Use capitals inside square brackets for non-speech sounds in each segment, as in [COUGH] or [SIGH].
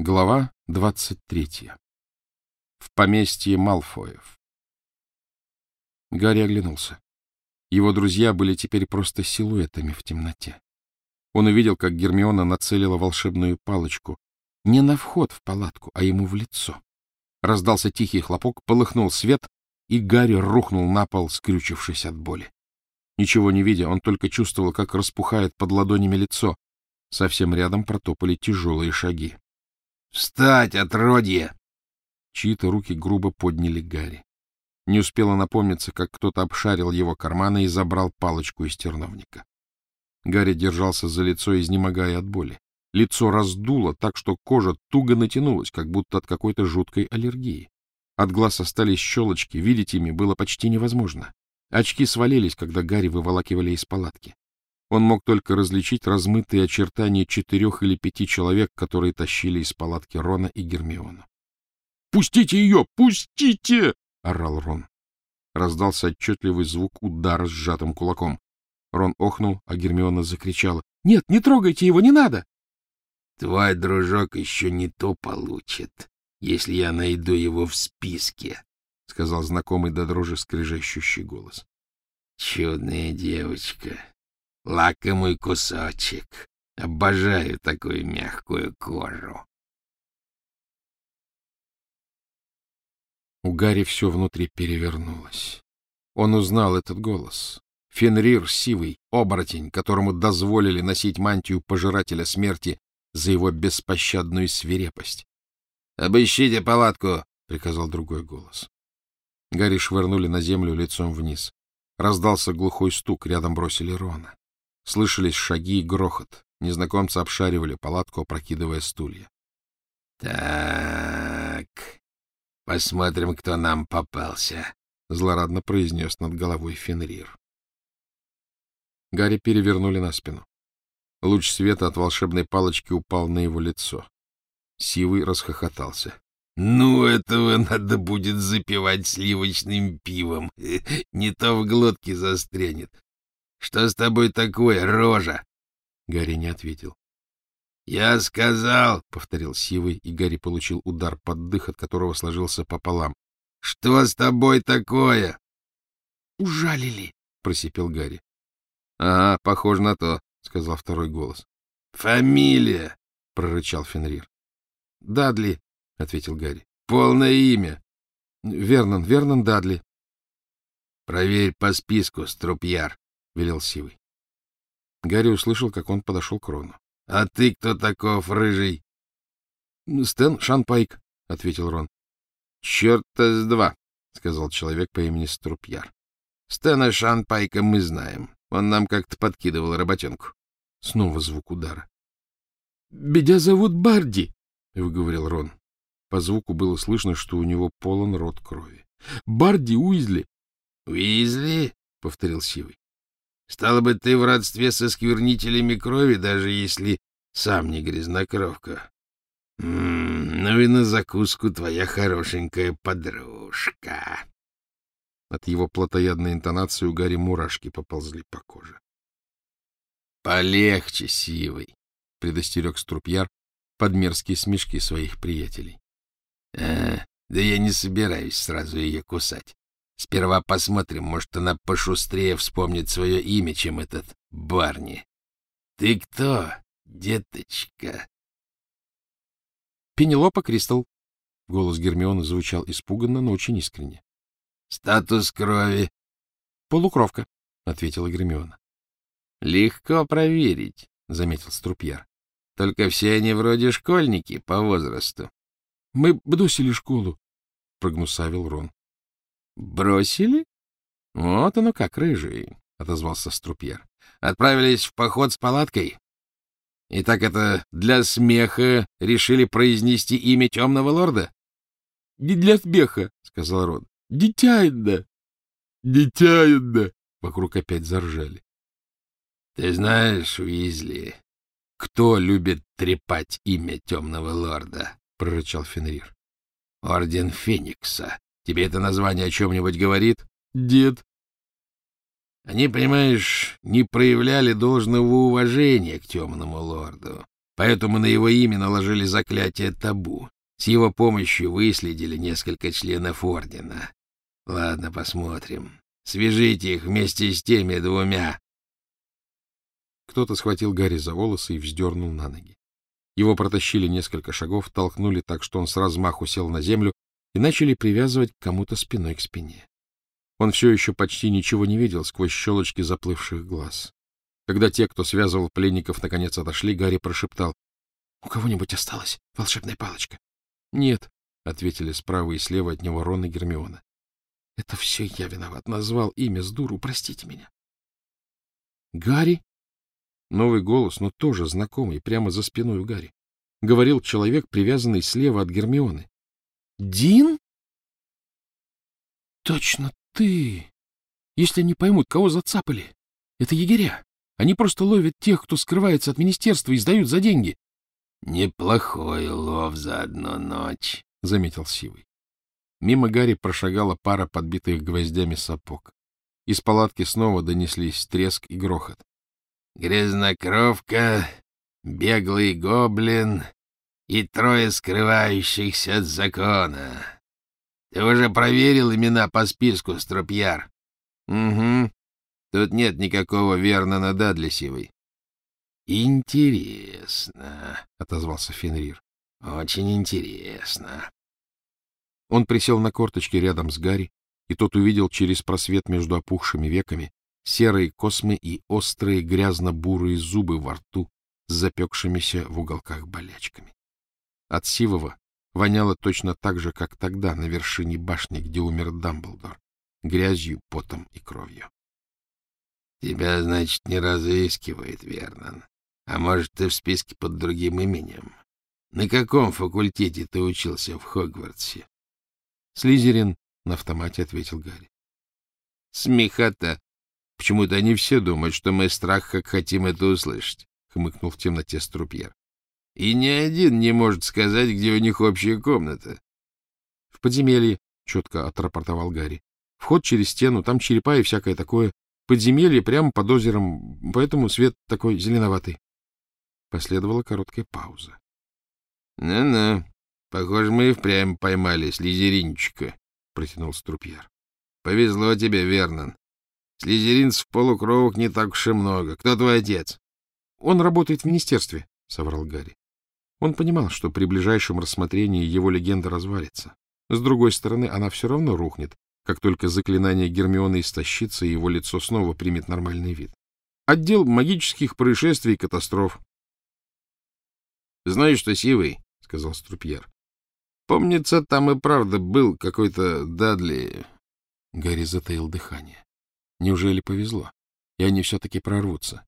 Глава двадцать третья. В поместье Малфоев. Гарри оглянулся. Его друзья были теперь просто силуэтами в темноте. Он увидел, как Гермиона нацелила волшебную палочку не на вход в палатку, а ему в лицо. Раздался тихий хлопок, полыхнул свет, и Гарри рухнул на пол, скрючившись от боли. Ничего не видя, он только чувствовал, как распухает под ладонями лицо. Совсем рядом протопали тяжелые шаги. — Встать, отродье! Чьи-то руки грубо подняли Гарри. Не успело напомниться, как кто-то обшарил его карманы и забрал палочку из терновника. Гарри держался за лицо, изнемогая от боли. Лицо раздуло так, что кожа туго натянулась, как будто от какой-то жуткой аллергии. От глаз остались щелочки, видеть ими было почти невозможно. Очки свалились, когда Гарри выволакивали из палатки. Он мог только различить размытые очертания четырех или пяти человек, которые тащили из палатки Рона и Гермиона. — Пустите ее! Пустите! — орал Рон. Раздался отчетливый звук удара сжатым кулаком. Рон охнул, а Гермиона закричала. — Нет, не трогайте его, не надо! — Твой дружок еще не то получит, если я найду его в списке, — сказал знакомый до дрожи скрежещущий голос. — Чудная девочка, лакомый кусочек. Обожаю такую мягкую кожу. У Гарри все внутри перевернулось. Он узнал этот голос. Фенрир Сивый, оборотень, которому дозволили носить мантию пожирателя смерти за его беспощадную свирепость. — Обыщите палатку! — приказал другой голос. Гарри швырнули на землю лицом вниз. Раздался глухой стук, рядом бросили Рона. Слышались шаги и грохот. Незнакомцы обшаривали палатку, опрокидывая стулья. — Так, посмотрим, кто нам попался, — злорадно произнес над головой Фенрир. Гарри перевернули на спину. Луч света от волшебной палочки упал на его лицо. Сивый расхохотался. — Ну, этого надо будет запивать сливочным пивом. [LAUGHS] Не то в глотке застрянет. — Что с тобой такое, рожа? Гарри не ответил. — Я сказал, — повторил Сивый, и Гарри получил удар под дых, от которого сложился пополам. — Что с тобой такое? — Ужалили, — просипел Гарри. — Ага, похоже на то, — сказал второй голос. — Фамилия, — прорычал Фенрир. — Дадли, — ответил Гарри. — Полное имя. — Вернон, Вернон Дадли. — Проверь по списку, Струпьяр, велел Сивый. Гарри услышал, как он подошел к Рону. — А ты кто таков, рыжий? — Стэн Шанпайк, — ответил Рон. — Черта с два, — сказал человек по имени Струпьяр. — Стэна Шанпайка мы знаем. Он нам как-то подкидывал работенку. Снова звук удара. — Бедя зовут Барди, — выговорил Рон. По звуку было слышно, что у него полон рот крови. — Барди Уизли. — Уизли? — повторил Сивый. Стало быть, ты в родстве со сквернителями крови, даже если сам не грязнокровка. М -м, ну и на закуску твоя хорошенькая подружка. От его плотоядной интонации у Гарри мурашки поползли по коже. — Полегче, Сивый, — предостерег Струпьяр под мерзкие смешки своих приятелей. «А, — Да я не собираюсь сразу ее кусать. Сперва посмотрим, может, она пошустрее вспомнит свое имя, чем этот Барни. Ты кто, деточка? Пенелопа Кристал. Голос Гермионы звучал испуганно, но очень искренне. Статус крови. Полукровка, ответила Гермиона. Легко проверить, заметил Струпьяр. Только все они вроде школьники по возрасту. Мы бросили школу, прогнусавил Рон. Бросили? Вот оно как, рыжий, — отозвался Струпьер. Отправились в поход с палаткой. И так это для смеха решили произнести имя темного лорда? — Не для смеха, — сказал Рон. — Дитяйда. — Дитяйда. Вокруг опять заржали. — Ты знаешь, Уизли, кто любит трепать имя темного лорда? — прорычал Фенрир. — Орден Феникса. Тебе это название о чем-нибудь говорит? Дед. Они, понимаешь, не проявляли должного уважения к темному лорду. Поэтому на его имя наложили заклятие табу. С его помощью выследили несколько членов Ордена. Ладно, посмотрим. Свяжите их вместе с теми двумя. Кто-то схватил Гарри за волосы и вздернул на ноги. Его протащили несколько шагов, толкнули так, что он с размаху сел на землю и начали привязывать к кому-то спиной к спине. Он все еще почти ничего не видел сквозь щелочки заплывших глаз. Когда те, кто связывал пленников, наконец отошли, Гарри прошептал. — У кого-нибудь осталась волшебная палочка? — Нет, — ответили справа и слева от него Рон и Гермиона. — Это все я виноват. Назвал имя с дуру. Простите меня. — Гарри? Новый голос, но тоже знакомый, прямо за спиной у Гарри. Говорил человек, привязанный слева от Гермионы. — Дин? — Точно ты! Если не поймут, кого зацапали. Это егеря. Они просто ловят тех, кто скрывается от министерства и сдают за деньги. — Неплохой лов за одну ночь, — заметил Сивый. Мимо Гарри прошагала пара подбитых гвоздями сапог. Из палатки снова донеслись треск и грохот. — Грязнокровка, беглый гоблин и трое скрывающихся от закона. Ты уже проверил имена по списку, Стропьяр? — Угу. Тут нет никакого Вернона Дадлисевой. Интересно, — отозвался Фенрир. — Очень интересно. Он присел на корточки рядом с Гарри, и тот увидел через просвет между опухшими веками серые космы и острые грязно-бурые зубы во рту с запекшимися в уголках болячками. От сивого воняло точно так же, как тогда на вершине башни, где умер Дамблдор, грязью, потом и кровью. — Тебя, значит, не разыскивает Вернон. А может, ты в списке под другим именем? На каком факультете ты учился в Хогвартсе? — Слизерин, — на автомате ответил Гарри. — Смехота. Почему-то они все думают, что мы страх, как хотим это услышать, — хмыкнул в темноте Струпьер. — И ни один не может сказать, где у них общая комната. — В подземелье, — четко отрапортовал Гарри. — Вход через стену, там черепа и всякое такое. Подземелье прямо под озером, поэтому свет такой зеленоватый. Последовала короткая пауза. «Ну — Ну-ну, похоже, мы и впрямь поймали слизеринчика, — протянул Струпьер. — Повезло тебе, Вернон. Слизеринцев полукровок не так уж и много. Кто твой отец? — Он работает в министерстве, — соврал Гарри. Он понимал, что при ближайшем рассмотрении его легенда развалится. С другой стороны, она все равно рухнет, как только заклинание Гермионы истощится, и его лицо снова примет нормальный вид. Отдел магических происшествий и катастроф. — Знаешь что, Сивый, — сказал Струпьер, — помнится, там и правда был какой-то Дадли... Гарри затаил дыхание. Неужели повезло? И они все-таки прорвутся.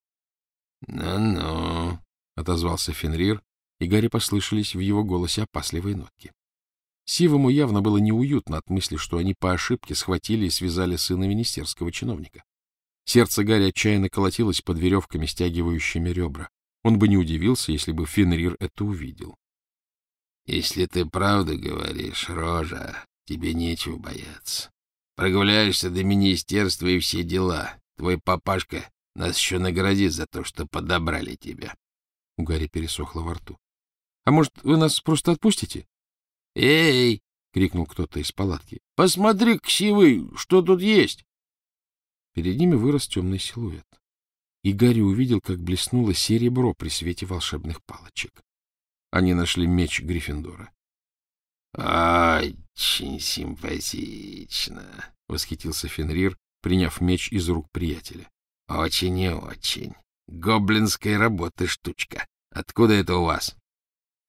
«Ну — отозвался Фенрир, и Гарри послышались в его голосе опасливые нотки. Сивому явно было неуютно от мысли, что они по ошибке схватили и связали сына министерского чиновника. Сердце Гарри отчаянно колотилось под веревками, стягивающими ребра. Он бы не удивился, если бы Фенрир это увидел. — Если ты правду говоришь, Рожа, тебе нечего бояться. Прогуляешься до министерства и все дела. Твой папашка нас еще наградит за то, что подобрали тебя. У Гарри пересохло во рту. — А может, вы нас просто отпустите? — Эй! — крикнул кто-то из палатки. — Посмотри, Ксивый, что тут есть! Перед ними вырос темный силуэт и Гарри увидел, как блеснуло серебро при свете волшебных палочек. Они нашли меч Гриффиндора. — Очень симпатично, — восхитился Фенрир, приняв меч из рук приятеля. — Очень и очень. Гоблинская работа штучка. Откуда это у вас? —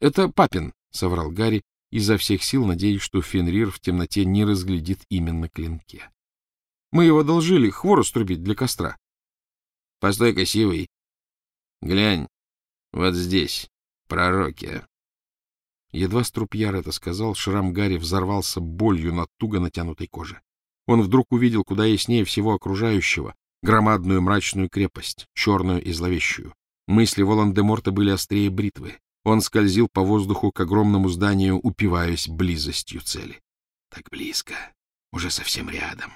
Это папин, — соврал Гарри, изо всех сил надеясь, что Фенрир в темноте не разглядит именно клинке. — Мы его одолжили хворост рубить для костра. Постой, красивый. Глянь, вот здесь, пророки. Едва Струпьяр это сказал, шрам Гарри взорвался болью на туго натянутой коже. Он вдруг увидел куда яснее всего окружающего громадную мрачную крепость, черную и зловещую. Мысли Волан-де-Морта были острее бритвы. Он скользил по воздуху к огромному зданию, упиваясь близостью цели. Так близко, уже совсем рядом.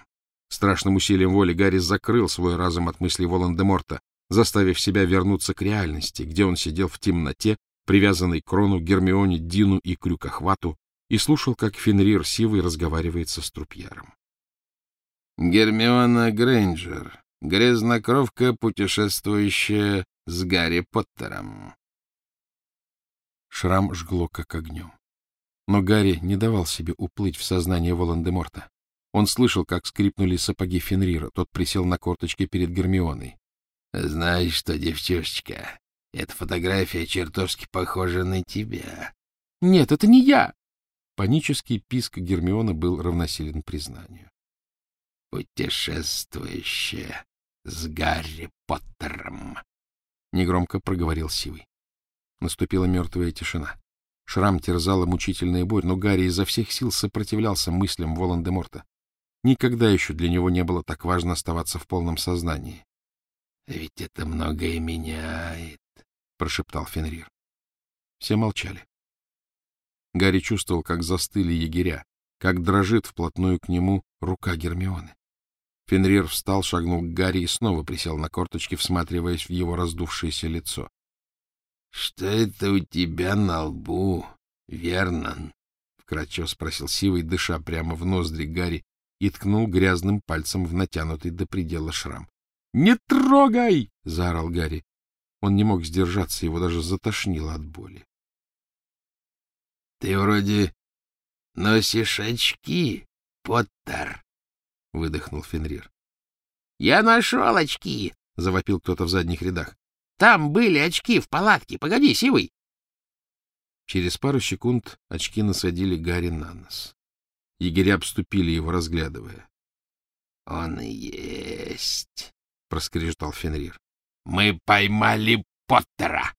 Страшным усилием воли Гарри закрыл свой разум от мыслей Волан-де-Морта, заставив себя вернуться к реальности, где он сидел в темноте привязанный к Рону, Гермионе, Дину и Крюкохвату, и слушал, как Фенрир Сивый разговаривает со Струпьяром. Гермиона Грейнджер, грязнокровка, путешествующая с Гарри Поттером. Шрам жгло как огнем. Но Гарри не давал себе уплыть в сознание Волан-де-Морта. Он слышал, как скрипнули сапоги Фенрира. Тот присел на корточки перед Гермионой. — Знаешь что, девчушечка, эта фотография чертовски похожа на тебя. — Нет, это не я! Панический писк Гермиона был равносилен признанию путешествующая с Гарри Поттером, — негромко проговорил Сивый. Наступила мертвая тишина. Шрам терзала мучительная боль, но Гарри изо всех сил сопротивлялся мыслям Волан-де-Морта. Никогда еще для него не было так важно оставаться в полном сознании. — Ведь это многое меняет, — прошептал Фенрир. Все молчали. Гарри чувствовал, как застыли егеря, как дрожит вплотную к нему рука Гермионы. Фенрир встал, шагнул к Гарри и снова присел на корточки, всматриваясь в его раздувшееся лицо. — Что это у тебя на лбу, Вернон? — вкратчиво спросил Сивый, дыша прямо в ноздри Гарри, и ткнул грязным пальцем в натянутый до предела шрам. — Не трогай! — заорал Гарри. Он не мог сдержаться, его даже затошнило от боли. — Ты вроде носишь очки, Поттер, — выдохнул Фенрир. — Я нашел очки! — завопил кто-то в задних рядах. — Там были очки в палатке. Погоди, Сивый! Через пару секунд очки насадили Гарри на нос. Егеря обступили его, разглядывая. — Он и есть, — проскрежетал Фенрир. — Мы поймали Поттера!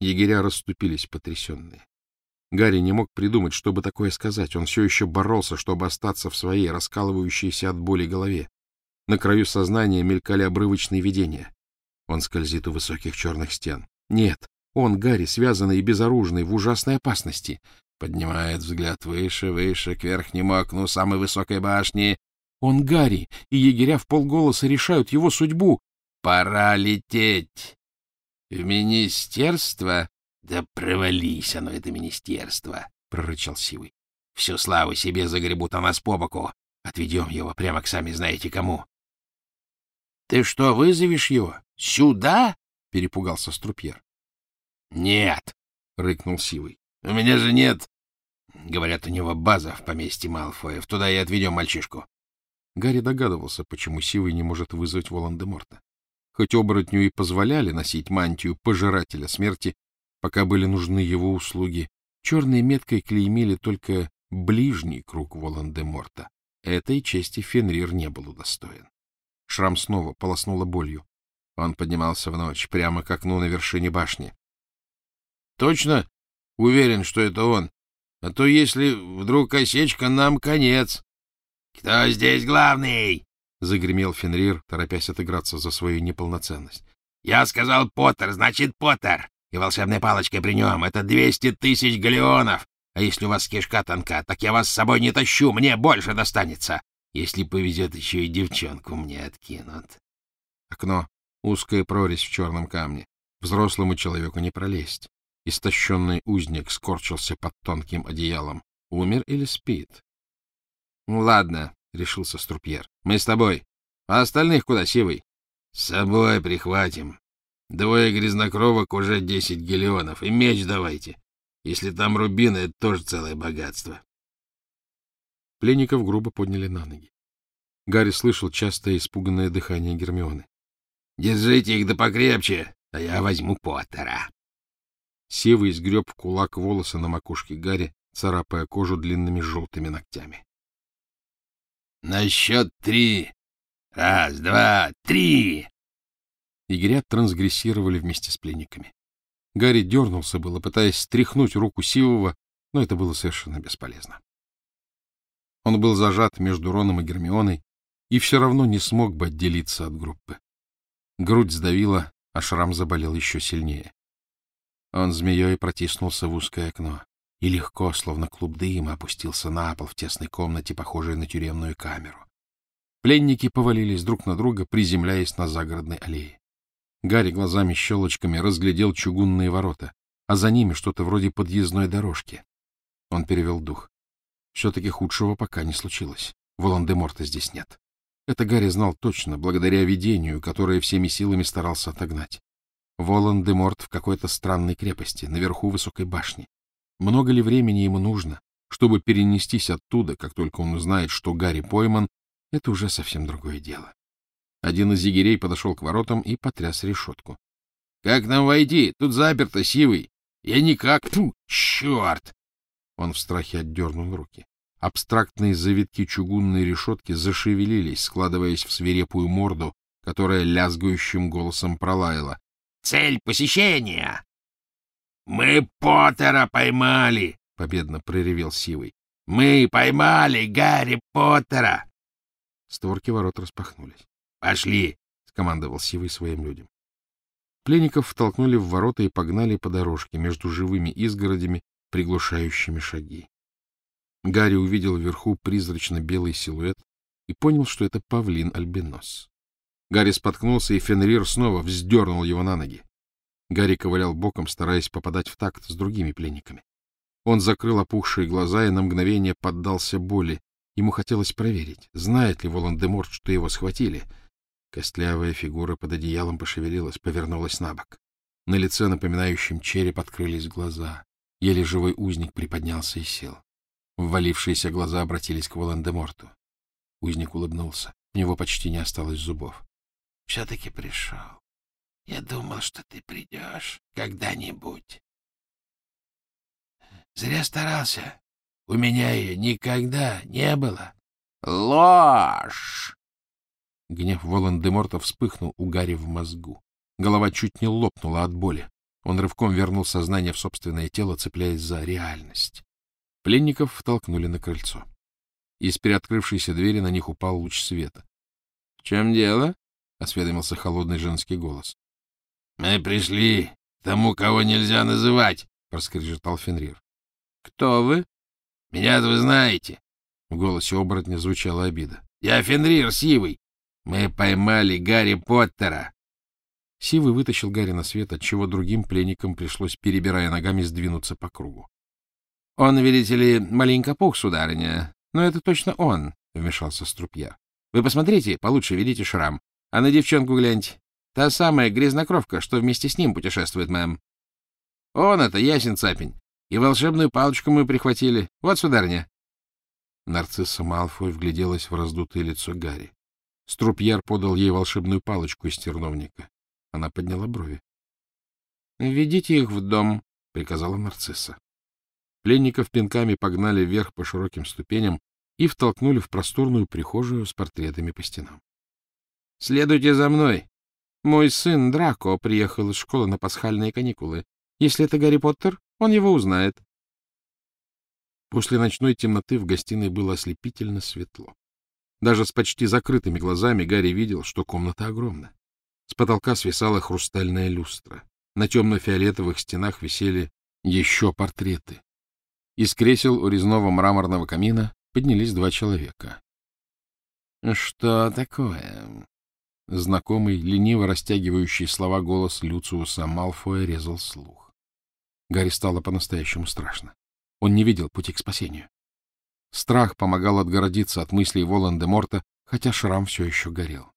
Егеря расступились, потрясенные. Гарри не мог придумать, чтобы такое сказать. Он все еще боролся, чтобы остаться в своей раскалывающейся от боли голове. На краю сознания мелькали обрывочные видения. Он скользит у высоких черных стен. Нет, он, Гарри, связанный и безоружный, в ужасной опасности. Поднимает взгляд выше, выше, к верхнему окну самой высокой башни. Он, Гарри, и егеря в полголоса решают его судьбу. «Пора лететь в министерство — Да провались оно, это министерство! — прорычал Сивый. — Всю славу себе загребут о нас по боку. Отведем его прямо к сами знаете кому. — Ты что, вызовешь его? Сюда? — перепугался Струпьер. — Нет, — рыкнул Сивый. — У меня же нет... Говорят, у него база в поместье Малфоев. Туда и отведем мальчишку. Гарри догадывался, почему Сивый не может вызвать Волан-де-Морта. Хоть оборотню и позволяли носить мантию пожирателя смерти, Пока были нужны его услуги, черной меткой клеймили только ближний круг Волан-де-Морта. Этой чести Фенрир не был удостоен. Шрам снова полоснула болью. Он поднимался в ночь, прямо к окну на вершине башни. — Точно уверен, что это он. А то если вдруг осечка, нам конец. — Кто здесь главный? — загремел Фенрир, торопясь отыграться за свою неполноценность. — Я сказал Поттер, значит Поттер и волшебная палочка при нем. Это двести тысяч галеонов. А если у вас кишка тонка, так я вас с собой не тащу, мне больше достанется. Если повезет, еще и девчонку мне откинут. Окно. Узкая прорезь в черном камне. Взрослому человеку не пролезть. Истощенный узник скорчился под тонким одеялом. Умер или спит? — ладно, — решился Струпьер. — Мы с тобой. А остальных куда, Сивый? — С собой прихватим. Двое грязнокровок уже десять гелионов. И меч давайте. Если там рубины, это тоже целое богатство. Пленников грубо подняли на ноги. Гарри слышал частое испуганное дыхание Гермионы. — Держите их да покрепче, а я возьму Поттера. Севый сгреб в кулак волосы на макушке Гарри, царапая кожу длинными желтыми ногтями. — На счет три. Раз, два, три! Егеря трансгрессировали вместе с пленниками. Гарри дернулся было, пытаясь стряхнуть руку Сивого, но это было совершенно бесполезно. Он был зажат между Роном и Гермионой и все равно не смог бы отделиться от группы. Грудь сдавила, а шрам заболел еще сильнее. Он змеей протиснулся в узкое окно и легко, словно клуб дыма, опустился на пол в тесной комнате, похожей на тюремную камеру. Пленники повалились друг на друга, приземляясь на загородной аллее. Гарри глазами-щелочками разглядел чугунные ворота, а за ними что-то вроде подъездной дорожки. Он перевел дух. Все-таки худшего пока не случилось. Волан-де-Морта здесь нет. Это Гарри знал точно, благодаря видению, которое всеми силами старался отогнать. Волан-де-Морт в какой-то странной крепости, наверху высокой башни. Много ли времени ему нужно, чтобы перенестись оттуда, как только он узнает, что Гарри пойман, это уже совсем другое дело. Один из егерей подошел к воротам и потряс решетку. — Как нам войти? Тут заперто, сивый. Я никак. Фу, черт! Он в страхе отдернул руки. Абстрактные завитки чугунной решетки зашевелились, складываясь в свирепую морду, которая лязгающим голосом пролаяла. — Цель посещения! — Мы Поттера поймали! — победно проревел Сивый. — Мы поймали Гарри Поттера! Створки ворот распахнулись. — Пошли! — скомандовал Сивый своим людям. Пленников втолкнули в ворота и погнали по дорожке между живыми изгородями, приглушающими шаги. Гарри увидел вверху призрачно-белый силуэт и понял, что это павлин-альбинос. Гарри споткнулся, и Фенрир снова вздернул его на ноги. Гарри ковылял боком, стараясь попадать в такт с другими пленниками. Он закрыл опухшие глаза и на мгновение поддался боли. Ему хотелось проверить, знает ли Волан-де-Морт, что его схватили. Костлявая фигура под одеялом пошевелилась, повернулась на бок. На лице, напоминающем череп, открылись глаза. Еле живой узник приподнялся и сел. Ввалившиеся глаза обратились к Волан-де-Морту. Узник улыбнулся. У него почти не осталось зубов. — Все-таки пришел. Я думал, что ты придешь когда-нибудь. Зря старался. У меня ее никогда не было. Ложь! Гнев Волан-де-Морта вспыхнул у Гарри в мозгу. Голова чуть не лопнула от боли. Он рывком вернул сознание в собственное тело, цепляясь за реальность. Пленников втолкнули на крыльцо. Из приоткрывшейся двери на них упал луч света. — В чем дело? — осведомился холодный женский голос. — Мы пришли тому, кого нельзя называть, — проскрежетал Фенрир. — Кто вы? — Меня-то вы знаете. В голосе оборотня звучала обида. — Я Фенрир Сивый. Мы поймали Гарри Поттера. Сивый вытащил Гарри на свет, отчего другим пленникам пришлось, перебирая ногами, сдвинуться по кругу. — Он, видите ли, маленько пух, сударыня. Но это точно он, — вмешался Струпья. — Вы посмотрите, получше видите шрам. А на девчонку гляньте. Та самая грязнокровка, что вместе с ним путешествует, мэм. Он это, ясен цапень. И волшебную палочку мы прихватили. Вот, сударыня. Нарцисса Малфой вгляделась в раздутое лицо Гарри. Струпьяр подал ей волшебную палочку из терновника. Она подняла брови. — Ведите их в дом, — приказала нарцисса. Пленников пинками погнали вверх по широким ступеням и втолкнули в просторную прихожую с портретами по стенам. — Следуйте за мной. Мой сын Драко приехал из школы на пасхальные каникулы. Если это Гарри Поттер, он его узнает. После ночной темноты в гостиной было ослепительно светло. Даже с почти закрытыми глазами Гарри видел, что комната огромна. С потолка свисала хрустальная люстра. На темно-фиолетовых стенах висели еще портреты. Из кресел у резного мраморного камина поднялись два человека. — Что такое? Знакомый, лениво растягивающий слова голос Люциуса Малфоя резал слух. Гарри стало по-настоящему страшно. Он не видел пути к спасению. Страх помогал отгородиться от мыслей Волан-де-Морта, хотя шрам все еще горел.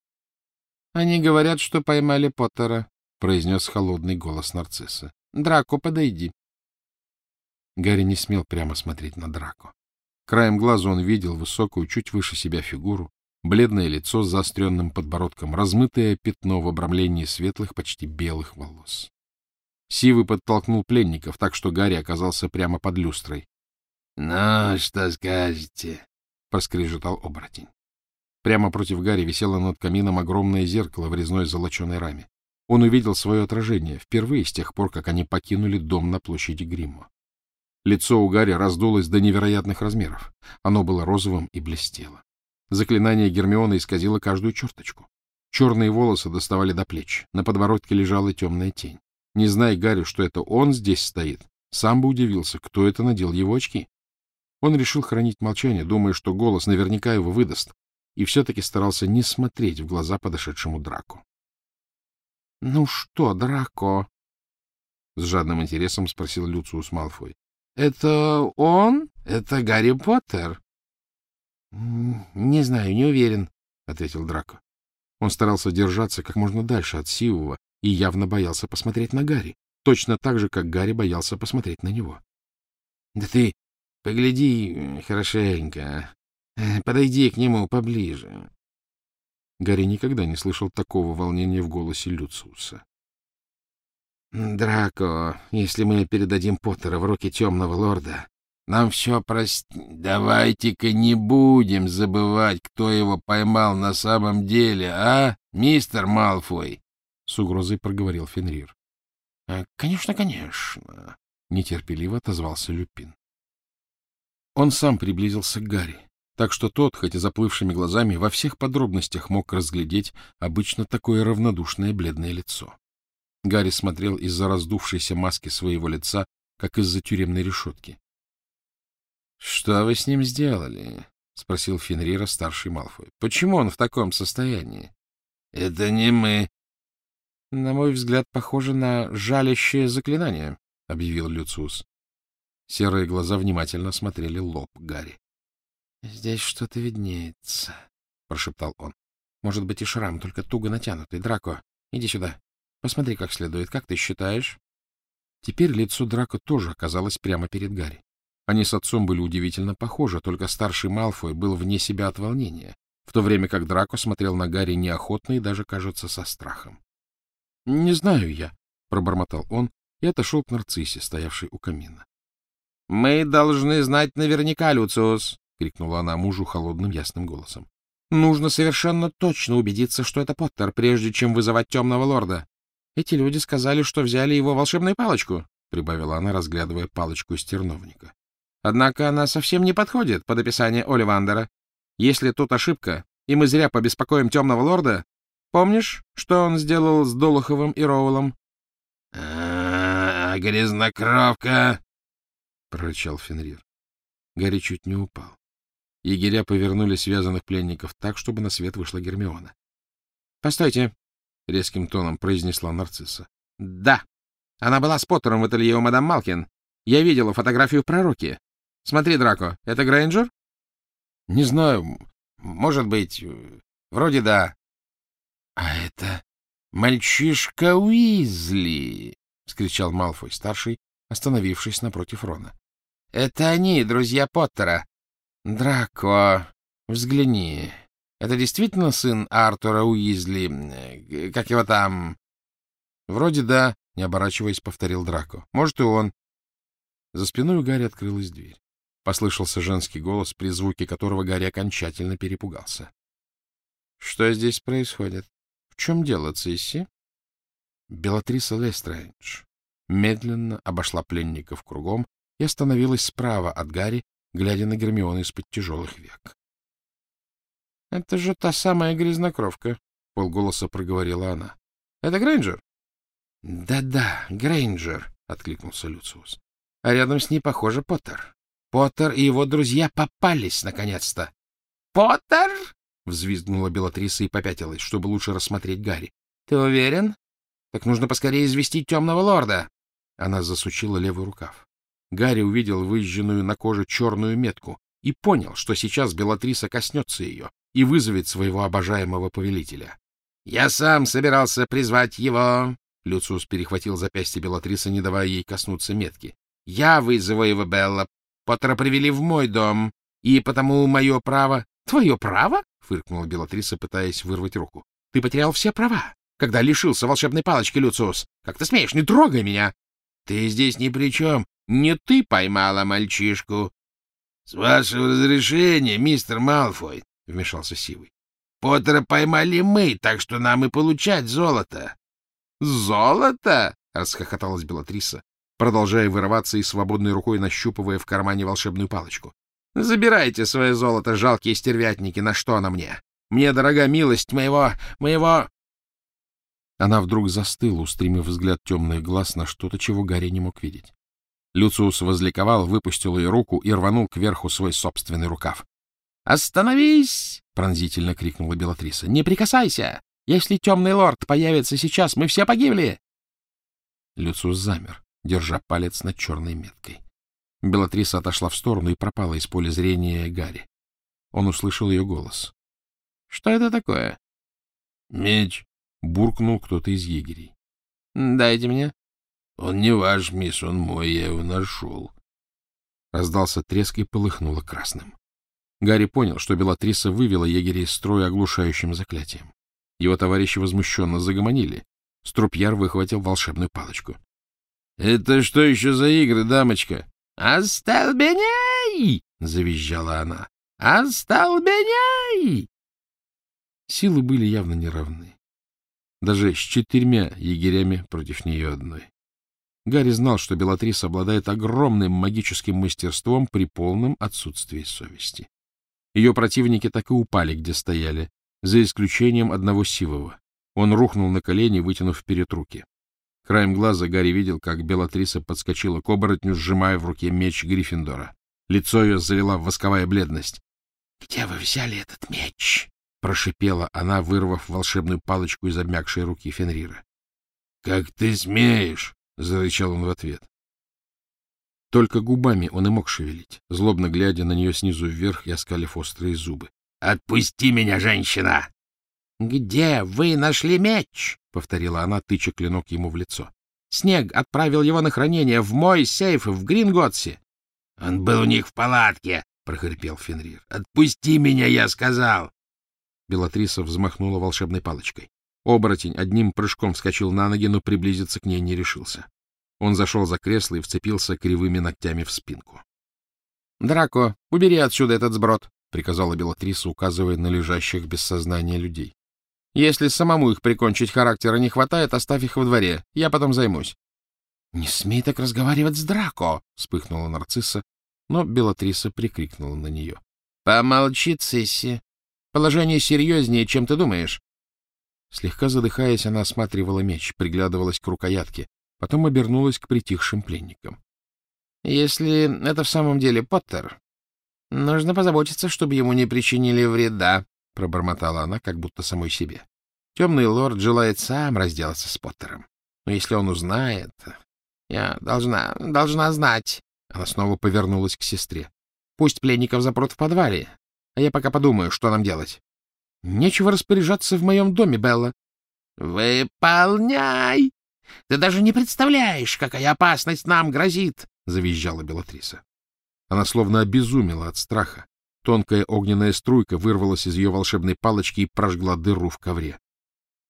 — Они говорят, что поймали Поттера, — произнес холодный голос нарцисса. — Драко, подойди. Гарри не смел прямо смотреть на Драко. Краем глаза он видел высокую, чуть выше себя фигуру, бледное лицо с заостренным подбородком, размытое пятно в обрамлении светлых, почти белых волос. Сивый подтолкнул пленников, так что Гарри оказался прямо под люстрой. — Ну, что скажете? — проскрежетал оборотень. Прямо против Гарри висело над камином огромное зеркало в резной золоченой раме. Он увидел свое отражение впервые с тех пор, как они покинули дом на площади Гриммо. Лицо у Гарри раздулось до невероятных размеров. Оно было розовым и блестело. Заклинание Гермиона исказило каждую черточку. Черные волосы доставали до плеч, на подбородке лежала темная тень. Не зная Гарри, что это он здесь стоит, сам бы удивился, кто это надел его очки. Он решил хранить молчание, думая, что голос наверняка его выдаст, и все-таки старался не смотреть в глаза подошедшему драку. Ну что, Драко? — с жадным интересом спросил Люциус Малфой. — Это он? Это Гарри Поттер? — Не знаю, не уверен, — ответил Драко. Он старался держаться как можно дальше от Сивова и явно боялся посмотреть на Гарри, точно так же, как Гарри боялся посмотреть на него. — Да ты погляди хорошенько, а. подойди к нему поближе. Гарри никогда не слышал такого волнения в голосе Люциуса. Драко, если мы передадим Поттера в руки темного лорда, нам все прост... Давайте-ка не будем забывать, кто его поймал на самом деле, а, мистер Малфой? С угрозой проговорил Фенрир. «Э, — Конечно, конечно, — нетерпеливо отозвался Люпин. Он сам приблизился к Гарри, так что тот, хотя заплывшими глазами, во всех подробностях мог разглядеть обычно такое равнодушное бледное лицо. Гарри смотрел из-за раздувшейся маски своего лица, как из-за тюремной решетки. — Что вы с ним сделали? — спросил Фенрира старший Малфой. — Почему он в таком состоянии? — Это не мы. — На мой взгляд, похоже на жалящее заклинание, — объявил Люциус. Серые глаза внимательно смотрели лоб Гарри. — Здесь что-то виднеется, — прошептал он. — Может быть, и шрам, только туго натянутый. Драко, иди сюда. Посмотри как следует. Как ты считаешь? Теперь лицо Драко тоже оказалось прямо перед Гарри. Они с отцом были удивительно похожи, только старший Малфой был вне себя от волнения, в то время как Драко смотрел на Гарри неохотно и даже, кажется, со страхом. — Не знаю я, — пробормотал он и отошел к нарциссе, стоявшей у камина. — Мы должны знать наверняка, Люциус, — крикнула она мужу холодным ясным голосом. — Нужно совершенно точно убедиться, что это Поттер, прежде чем вызывать темного лорда. Эти люди сказали, что взяли его волшебную палочку, — прибавила она, разглядывая палочку из терновника. Однако она совсем не подходит под описание Оливандера. Если тут ошибка, и мы зря побеспокоим темного лорда, помнишь, что он сделал с Долоховым и Роулом? — А, грязнокровка! — прорычал Фенрир. Гарри чуть не упал. Егеря повернули связанных пленников так, чтобы на свет вышла Гермиона. — Постойте, — резким тоном произнесла нарцисса. — Да, она была с Поттером в ателье у мадам Малкин. Я видела фотографию в пророке. Смотри, Драко, это Грейнджер? — Не знаю. Может быть. Вроде да. — А это мальчишка Уизли! — вскричал Малфой старший, остановившись напротив Рона. — Это они, друзья Поттера. Драко, взгляни. Это действительно сын Артура Уизли? Э, как его там? — Вроде да, — не оборачиваясь, повторил Драко. — Может, и он. За спиной у Гарри открылась дверь. Послышался женский голос, при звуке которого Гарри окончательно перепугался. — Что здесь происходит? В чем дело, Цисси? Белатриса Лестрейндж медленно обошла пленников кругом и остановилась справа от Гарри, глядя на Гермиону из-под тяжелых век. — Это же та самая грязнокровка, — полголоса проговорила она. — Это Грейнджер? Да — Да-да, Грейнджер, — откликнулся Люциус. — А рядом с ней, похоже, Поттер. Поттер и его друзья попались, наконец-то. — Поттер? — взвизгнула Белатриса и попятилась, чтобы лучше рассмотреть Гарри. — Ты уверен? Так нужно поскорее известить темного лорда. Она засучила левый рукав. Гарри увидел выжженную на коже черную метку и понял, что сейчас Белатриса коснется ее и вызовет своего обожаемого повелителя. — Я сам собирался призвать его. Люциус перехватил запястье Белатрисы, не давая ей коснуться метки. — Я вызову его, Белла. Поттера привели в мой дом, и потому мое право... — Твое право? — фыркнула Белатриса, пытаясь вырвать руку. — Ты потерял все права, когда лишился волшебной палочки, Люциус. Как ты смеешь? Не трогай меня! — Ты здесь ни при чем. Не ты поймала мальчишку. — С вашего разрешения, мистер Малфой, — вмешался Сивый. — Поттера поймали мы, так что нам и получать золото. — Золото? — расхохоталась Белатриса, продолжая вырываться и свободной рукой нащупывая в кармане волшебную палочку. — Забирайте свое золото, жалкие стервятники, на что оно мне? Мне дорога милость моего... моего... Она вдруг застыла, устремив взгляд темных глаз на что-то, чего Гарри не мог видеть. Люциус возликовал, выпустил ее руку и рванул кверху свой собственный рукав. «Остановись!» — пронзительно крикнула Белатриса. «Не прикасайся! Если темный лорд появится сейчас, мы все погибли! Люциус замер, держа палец над черной меткой. Белатриса отошла в сторону и пропала из поля зрения Гарри. Он услышал ее голос. — Что это такое? — Меч, — буркнул кто-то из егерей. — Дайте мне. — Он не ваш, мисс, он мой, я его нашел. Раздался треск и полыхнуло красным. Гарри понял, что Белатриса вывела егерей из строя оглушающим заклятием. Его товарищи возмущенно загомонили. Струпьяр выхватил волшебную палочку. — Это что еще за игры, дамочка? — Остолбеней! — завизжала она. — Остолбеней! Силы были явно неравны. Даже с четырьмя егерями против нее одной. Гарри знал, что Белатрис обладает огромным магическим мастерством при полном отсутствии совести. Ее противники так и упали, где стояли, за исключением одного сивого. Он рухнул на колени, вытянув вперед руки. Краем глаза Гарри видел, как Белатриса подскочила к оборотню, сжимая в руке меч Гриффиндора. Лицо ее залила восковая бледность. — Где вы взяли этот меч? — прошипела она, вырвав волшебную палочку из обмякшей руки Фенрира. — Как ты смеешь? — зарычал он в ответ. Только губами он и мог шевелить, злобно глядя на нее снизу вверх и оскалив острые зубы. — Отпусти меня, женщина! — Где вы нашли меч? — повторила она, тыча клинок ему в лицо. — Снег отправил его на хранение в мой сейф в Гринготсе. — Он был у них в палатке, — прохрипел Фенрир. — Отпусти меня, я сказал! Белатриса взмахнула волшебной палочкой. Оборотень одним прыжком вскочил на ноги, но приблизиться к ней не решился. Он зашел за кресло и вцепился кривыми ногтями в спинку. — Драко, убери отсюда этот сброд, — приказала Белатриса, указывая на лежащих без сознания людей. — Если самому их прикончить характера не хватает, оставь их во дворе. Я потом займусь. — Не смей так разговаривать с Драко! — вспыхнула нарцисса, но Белатриса прикрикнула на нее. — Помолчи, Цисси. Положение серьезнее, чем ты думаешь. Слегка задыхаясь, она осматривала меч, приглядывалась к рукоятке, Потом обернулась к притихшим пленникам. — Если это в самом деле Поттер, нужно позаботиться, чтобы ему не причинили вреда, — пробормотала она, как будто самой себе. Темный лорд желает сам разделаться с Поттером. Но если он узнает... Я должна... должна знать. Она снова повернулась к сестре. Пусть пленников запрут в подвале, а я пока подумаю, что нам делать. Нечего распоряжаться в моем доме, Белла. — Выполняй! Ты даже не представляешь, какая опасность нам грозит! — завизжала Белатриса. Она словно обезумела от страха. Тонкая огненная струйка вырвалась из ее волшебной палочки и прожгла дыру в ковре.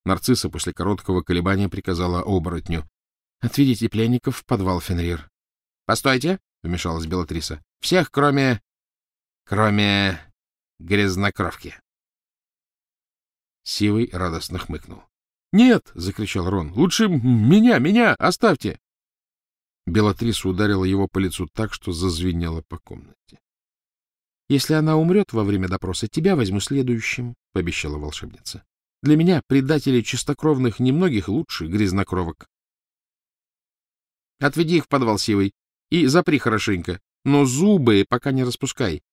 Нарцисса после короткого колебания приказала оборотню. — Отведите пленников в подвал, Фенрир. — Постойте, — вмешалась Белатриса. — Всех, кроме... кроме... грязнокровки. Сивый радостно хмыкнул. «Нет!» — закричал Рон. «Лучше меня, меня! Оставьте!» Белатриса ударила его по лицу так, что зазвенела по комнате. — Если она умрет во время допроса, тебя возьму следующим, — пообещала волшебница. — Для меня, предателей чистокровных, немногих лучше грязнокровок. — Отведи их в подвал сивой и запри хорошенько, но зубы пока не распускай.